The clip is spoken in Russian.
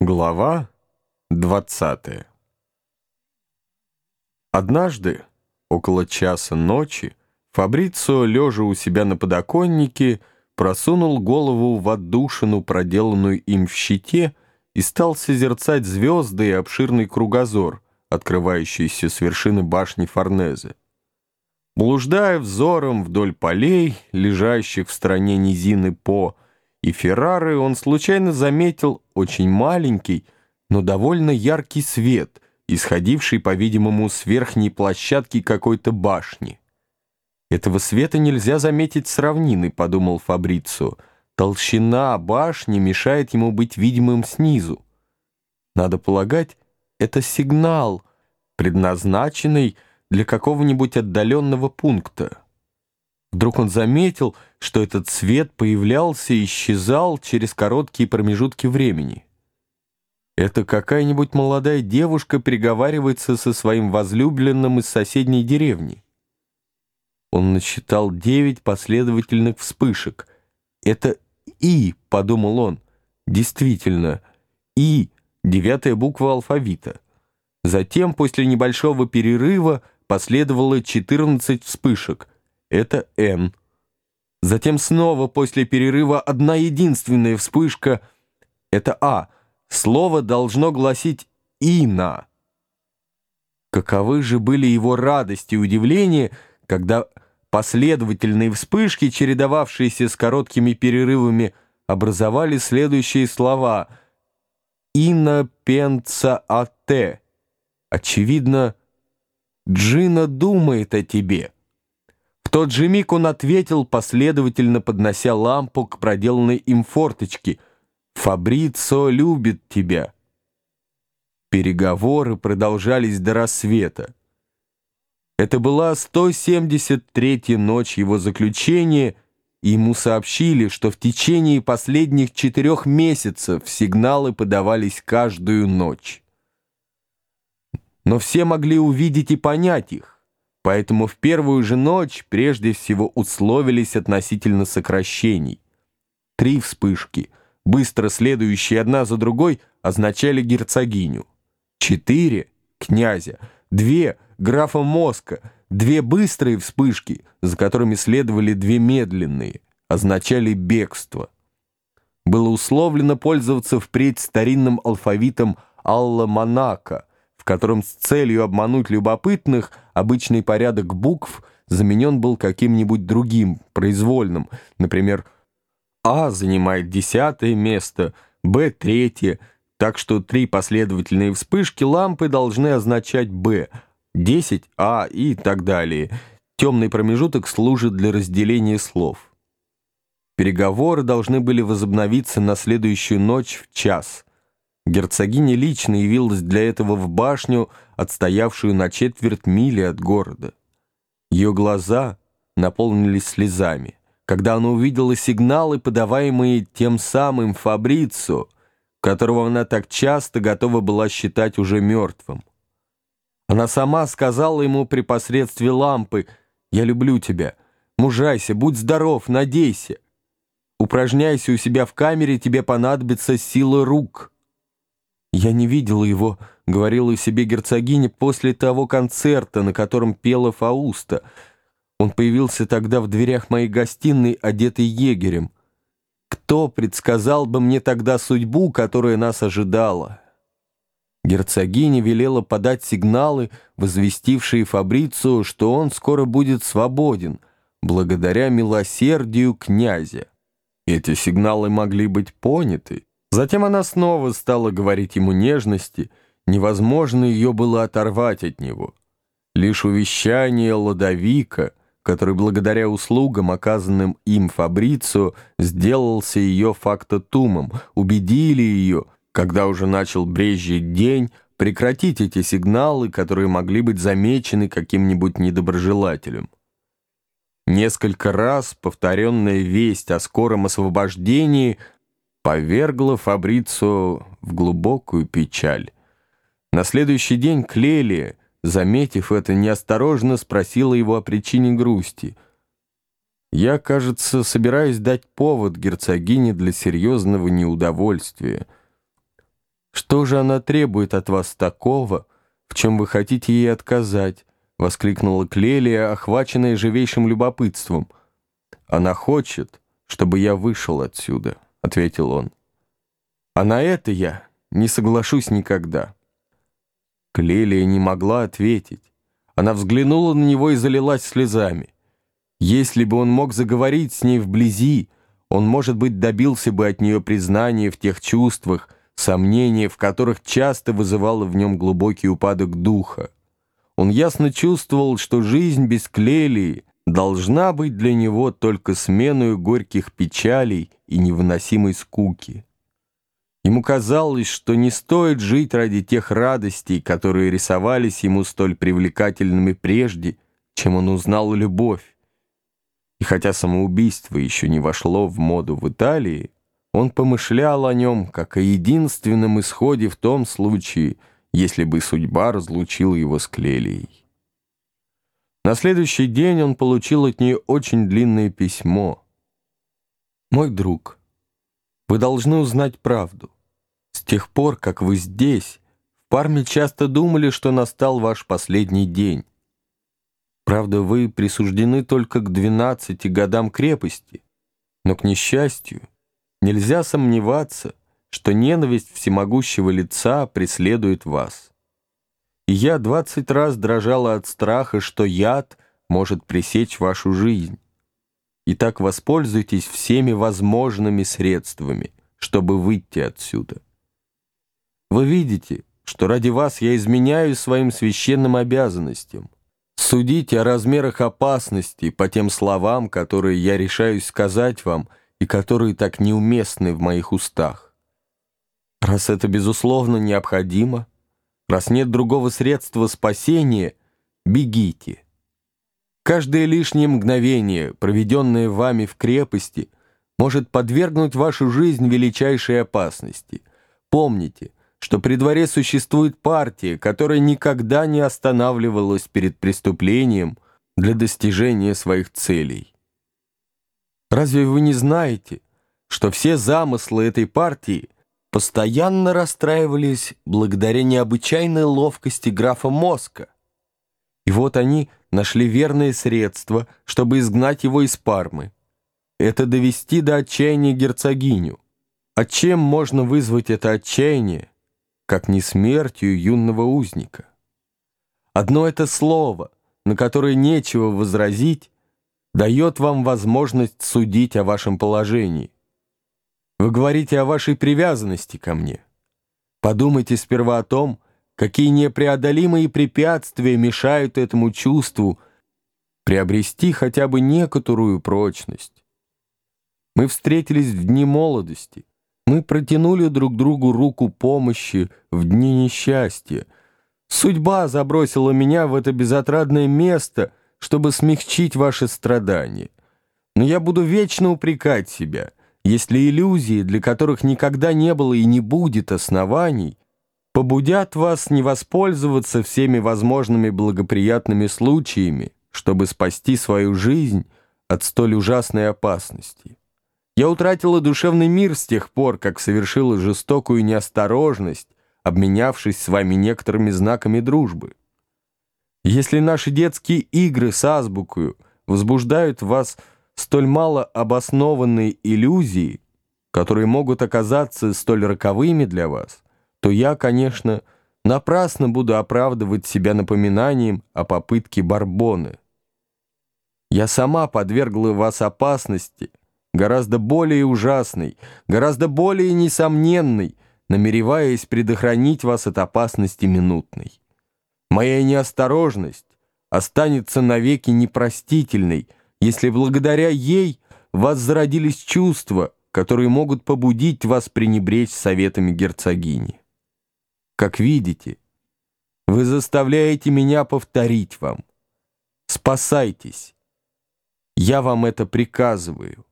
Глава 20 Однажды, около часа ночи, Фабрицио, лежа у себя на подоконнике, просунул голову в отдушину, проделанную им в щите, и стал созерцать звезды и обширный кругозор, открывающийся с вершины башни Форнезе. Блуждая взором вдоль полей, лежащих в стороне низины По, и Феррары, он случайно заметил очень маленький, но довольно яркий свет, исходивший, по-видимому, с верхней площадки какой-то башни. «Этого света нельзя заметить с равнины», — подумал Фабрицио. «Толщина башни мешает ему быть видимым снизу. Надо полагать, это сигнал, предназначенный для какого-нибудь отдаленного пункта». Вдруг он заметил, что этот свет появлялся и исчезал через короткие промежутки времени. Это какая-нибудь молодая девушка переговаривается со своим возлюбленным из соседней деревни. Он насчитал девять последовательных вспышек. «Это И», — подумал он. «Действительно, И — девятая буква алфавита». Затем, после небольшого перерыва, последовало 14 вспышек — это Н. Затем снова после перерыва одна единственная вспышка — это А. Слово должно гласить «Ина». Каковы же были его радость и удивление, когда последовательные вспышки, чередовавшиеся с короткими перерывами, образовали следующие слова «Ина пенца ате». Очевидно, Джина думает о тебе. Тот же миг он ответил, последовательно поднося лампу к проделанной им форточке. «Фабрицо любит тебя». Переговоры продолжались до рассвета. Это была 173-я ночь его заключения, и ему сообщили, что в течение последних четырех месяцев сигналы подавались каждую ночь. Но все могли увидеть и понять их. Поэтому в первую же ночь прежде всего условились относительно сокращений. Три вспышки, быстро следующие одна за другой, означали герцогиню. Четыре — князя. Две — графа Моска. Две быстрые вспышки, за которыми следовали две медленные, означали бегство. Было условлено пользоваться впредь старинным алфавитом Алла Монако, котором с целью обмануть любопытных обычный порядок букв заменен был каким-нибудь другим, произвольным. Например, А занимает десятое место, Б — третье, так что три последовательные вспышки лампы должны означать Б, 10 А и так далее. Темный промежуток служит для разделения слов. Переговоры должны были возобновиться на следующую ночь в час — Герцогиня лично явилась для этого в башню, отстоявшую на четверть мили от города. Ее глаза наполнились слезами, когда она увидела сигналы, подаваемые тем самым Фабрицо, которого она так часто готова была считать уже мертвым. Она сама сказала ему при посредстве лампы «Я люблю тебя, мужайся, будь здоров, надейся. Упражняйся у себя в камере, тебе понадобится сила рук». «Я не видела его», — говорила себе герцогиня, после того концерта, на котором пела Фауста. Он появился тогда в дверях моей гостиной, одетый егерем. Кто предсказал бы мне тогда судьбу, которая нас ожидала? Герцогиня велела подать сигналы, возвестившие Фабрицу, что он скоро будет свободен, благодаря милосердию князя. Эти сигналы могли быть поняты, Затем она снова стала говорить ему нежности, невозможно ее было оторвать от него. Лишь увещание Ладовика, который благодаря услугам, оказанным им Фабрицу, сделался ее фактотумом, убедили ее, когда уже начал брезжить день, прекратить эти сигналы, которые могли быть замечены каким-нибудь недоброжелателем. Несколько раз повторенная весть о скором освобождении – повергло Фабрицо в глубокую печаль. На следующий день Клелия, заметив это, неосторожно спросила его о причине грусти. «Я, кажется, собираюсь дать повод герцогине для серьезного неудовольствия». «Что же она требует от вас такого, в чем вы хотите ей отказать?» — воскликнула Клелия, охваченная живейшим любопытством. «Она хочет, чтобы я вышел отсюда», — ответил он. «А на это я не соглашусь никогда». Клелия не могла ответить. Она взглянула на него и залилась слезами. Если бы он мог заговорить с ней вблизи, он, может быть, добился бы от нее признания в тех чувствах, сомнения, в которых часто вызывало в нем глубокий упадок духа. Он ясно чувствовал, что жизнь без Клелии должна быть для него только сменою горьких печалей и невыносимой скуки. Ему казалось, что не стоит жить ради тех радостей, которые рисовались ему столь привлекательными прежде, чем он узнал любовь. И хотя самоубийство еще не вошло в моду в Италии, он помышлял о нем как о единственном исходе в том случае, если бы судьба разлучила его с Клелией. На следующий день он получил от нее очень длинное письмо. «Мой друг, вы должны узнать правду. С тех пор, как вы здесь, в Парме часто думали, что настал ваш последний день. Правда, вы присуждены только к 12 годам крепости, но, к несчастью, нельзя сомневаться, что ненависть всемогущего лица преследует вас. Я двадцать раз дрожала от страха, что яд может пресечь вашу жизнь. Итак, воспользуйтесь всеми возможными средствами, чтобы выйти отсюда. Вы видите, что ради вас я изменяю своим священным обязанностям. Судите о размерах опасности по тем словам, которые я решаюсь сказать вам и которые так неуместны в моих устах. Раз это, безусловно, необходимо, раз нет другого средства спасения, бегите. Каждое лишнее мгновение, проведенное вами в крепости, может подвергнуть вашу жизнь величайшей опасности. Помните, что при дворе существует партия, которая никогда не останавливалась перед преступлением для достижения своих целей. Разве вы не знаете, что все замыслы этой партии постоянно расстраивались благодаря необычайной ловкости графа Моска? И вот они нашли верное средство, чтобы изгнать его из Пармы. Это довести до отчаяния герцогиню. А чем можно вызвать это отчаяние, как не смертью юного узника. Одно это слово, на которое нечего возразить, дает вам возможность судить о вашем положении. Вы говорите о вашей привязанности ко мне. Подумайте сперва о том, какие непреодолимые препятствия мешают этому чувству приобрести хотя бы некоторую прочность. Мы встретились в дни молодости, мы протянули друг другу руку помощи в дни несчастья. Судьба забросила меня в это безотрадное место, чтобы смягчить ваши страдания. Но я буду вечно упрекать себя, если иллюзии, для которых никогда не было и не будет оснований, побудят вас не воспользоваться всеми возможными благоприятными случаями, чтобы спасти свою жизнь от столь ужасной опасности. Я утратила душевный мир с тех пор, как совершила жестокую неосторожность, обменявшись с вами некоторыми знаками дружбы. Если наши детские игры с азбукою возбуждают в вас столь мало обоснованные иллюзии, которые могут оказаться столь роковыми для вас, то я, конечно, напрасно буду оправдывать себя напоминанием о попытке Барбоны. Я сама подвергла вас опасности, гораздо более ужасный, гораздо более несомненный, намереваясь предохранить вас от опасности минутной. Моя неосторожность останется навеки непростительной, если благодаря ей вас зародились чувства, которые могут побудить вас пренебречь советами герцогини. Как видите, вы заставляете меня повторить вам. Спасайтесь. Я вам это приказываю.